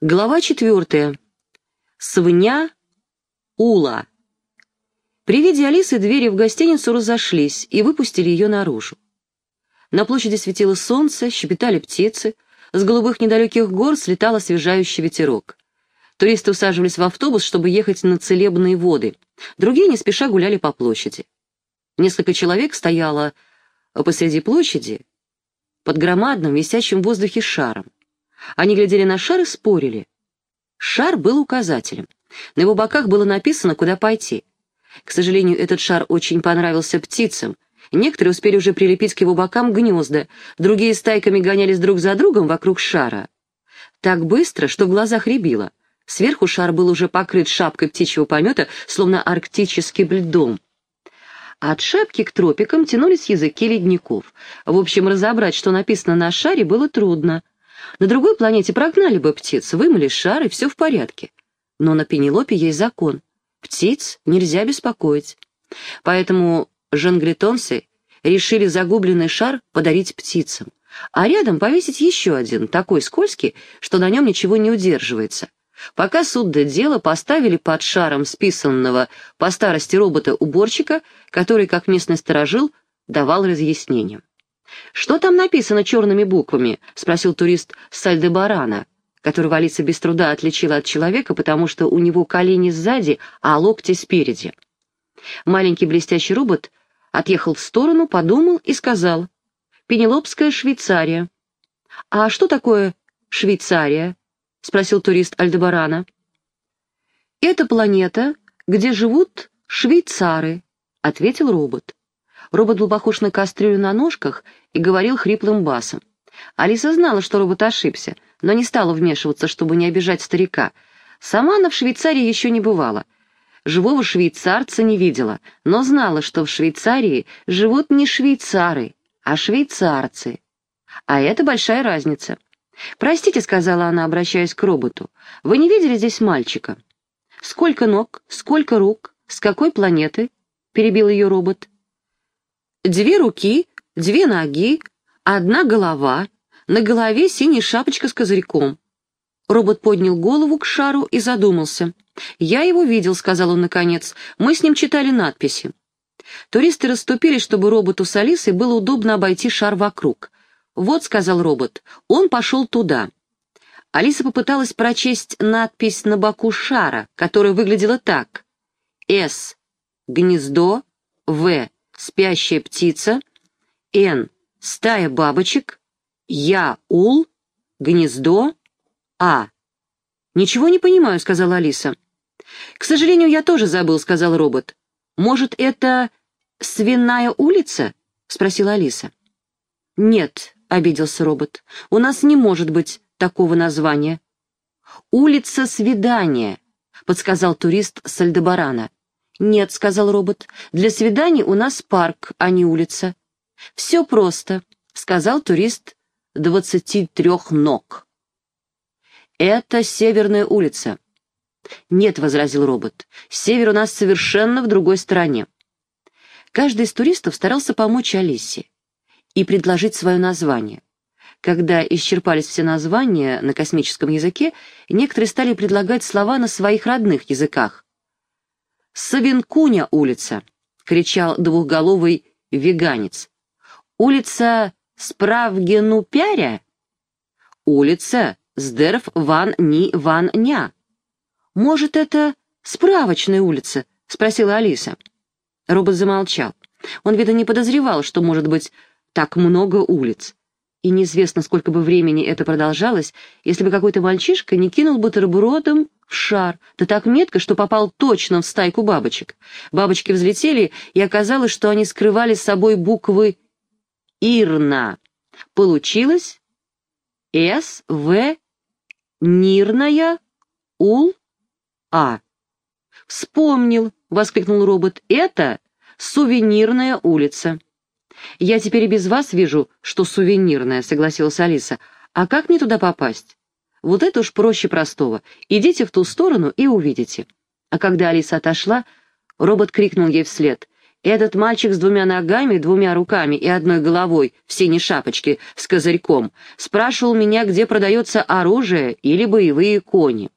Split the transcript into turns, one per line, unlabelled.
Глава четвертая. Свня Ула. При виде Алисы двери в гостиницу разошлись и выпустили ее наружу. На площади светило солнце, щебетали птицы, с голубых недалеких гор слетал освежающий ветерок. Туристы усаживались в автобус, чтобы ехать на целебные воды, другие не спеша гуляли по площади. Несколько человек стояло посреди площади под громадным висящим в воздухе шаром. Они глядели на шар и спорили. Шар был указателем. На его боках было написано, куда пойти. К сожалению, этот шар очень понравился птицам. Некоторые успели уже прилепить к его бокам гнезда, другие стайками гонялись друг за другом вокруг шара. Так быстро, что в глазах рябило. Сверху шар был уже покрыт шапкой птичьего помета, словно арктическим льдом. От шапки к тропикам тянулись языки ледников. В общем, разобрать, что написано на шаре, было трудно. На другой планете прогнали бы птиц, вымыли шар, и все в порядке. Но на Пенелопе есть закон. Птиц нельзя беспокоить. Поэтому жангретонцы решили загубленный шар подарить птицам, а рядом повесить еще один, такой скользкий, что на нем ничего не удерживается. Пока суд до дела поставили под шаром списанного по старости робота-уборщика, который, как местный сторожил, давал разъяснения. «Что там написано черными буквами?» — спросил турист Сальдебарана, которого Алиса без труда отличила от человека, потому что у него колени сзади, а локти спереди. Маленький блестящий робот отъехал в сторону, подумал и сказал «Пенелопская Швейцария». «А что такое Швейцария?» — спросил турист Альдебарана. «Это планета, где живут швейцары», — ответил робот. Робот был похож на кастрюлю на ножках и говорил хриплым басом. Алиса знала, что робот ошибся, но не стала вмешиваться, чтобы не обижать старика. Сама она в Швейцарии еще не бывала. Живого швейцарца не видела, но знала, что в Швейцарии живут не швейцары, а швейцарцы. А это большая разница. «Простите», — сказала она, обращаясь к роботу, — «вы не видели здесь мальчика?» «Сколько ног? Сколько рук? С какой планеты?» — перебил ее робот. Две руки, две ноги, одна голова, на голове синяя шапочка с козырьком. Робот поднял голову к шару и задумался. «Я его видел», — сказал он наконец. «Мы с ним читали надписи». Туристы расступились, чтобы роботу с Алисой было удобно обойти шар вокруг. «Вот», — сказал робот, — «он пошел туда». Алиса попыталась прочесть надпись на боку шара, которая выглядела так. «С. Гнездо. В спящая птица, Н — стая бабочек, Я — ул, гнездо, А. «Ничего не понимаю», — сказала Алиса. «К сожалению, я тоже забыл», — сказал робот. «Может, это свиная улица?» — спросила Алиса. «Нет», — обиделся робот, — «у нас не может быть такого названия». «Улица свидания», — подсказал турист Сальдебарана. «Нет», — сказал робот, — «для свиданий у нас парк, а не улица». «Все просто», — сказал турист двадцати трех ног. «Это Северная улица». «Нет», — возразил робот, — «север у нас совершенно в другой стороне». Каждый из туристов старался помочь Алисе и предложить свое название. Когда исчерпались все названия на космическом языке, некоторые стали предлагать слова на своих родных языках, «Савинкуня улица!» — кричал двухголовый веганец. «Улица Справгенупяря?» «Улица Сдерв Ван Ни Ван Ня». «Может, это справочная улица?» — спросила Алиса. Робот замолчал. Он, видно, не подозревал, что может быть так много улиц. И неизвестно, сколько бы времени это продолжалось, если бы какой-то мальчишка не кинул бутербродом в шар, да так метко, что попал точно в стайку бабочек. Бабочки взлетели, и оказалось, что они скрывали с собой буквы «Ирна». Получилось «С», «В», «Нирная», «Ул», «А». «Вспомнил», — воскликнул робот, — «это сувенирная улица». «Я теперь без вас вижу, что сувенирная», — согласилась Алиса. «А как мне туда попасть?» Вот это уж проще простого. Идите в ту сторону и увидите. А когда Алиса отошла, робот крикнул ей вслед. Этот мальчик с двумя ногами, двумя руками и одной головой в синей шапочке с козырьком спрашивал меня, где продается оружие или боевые кони.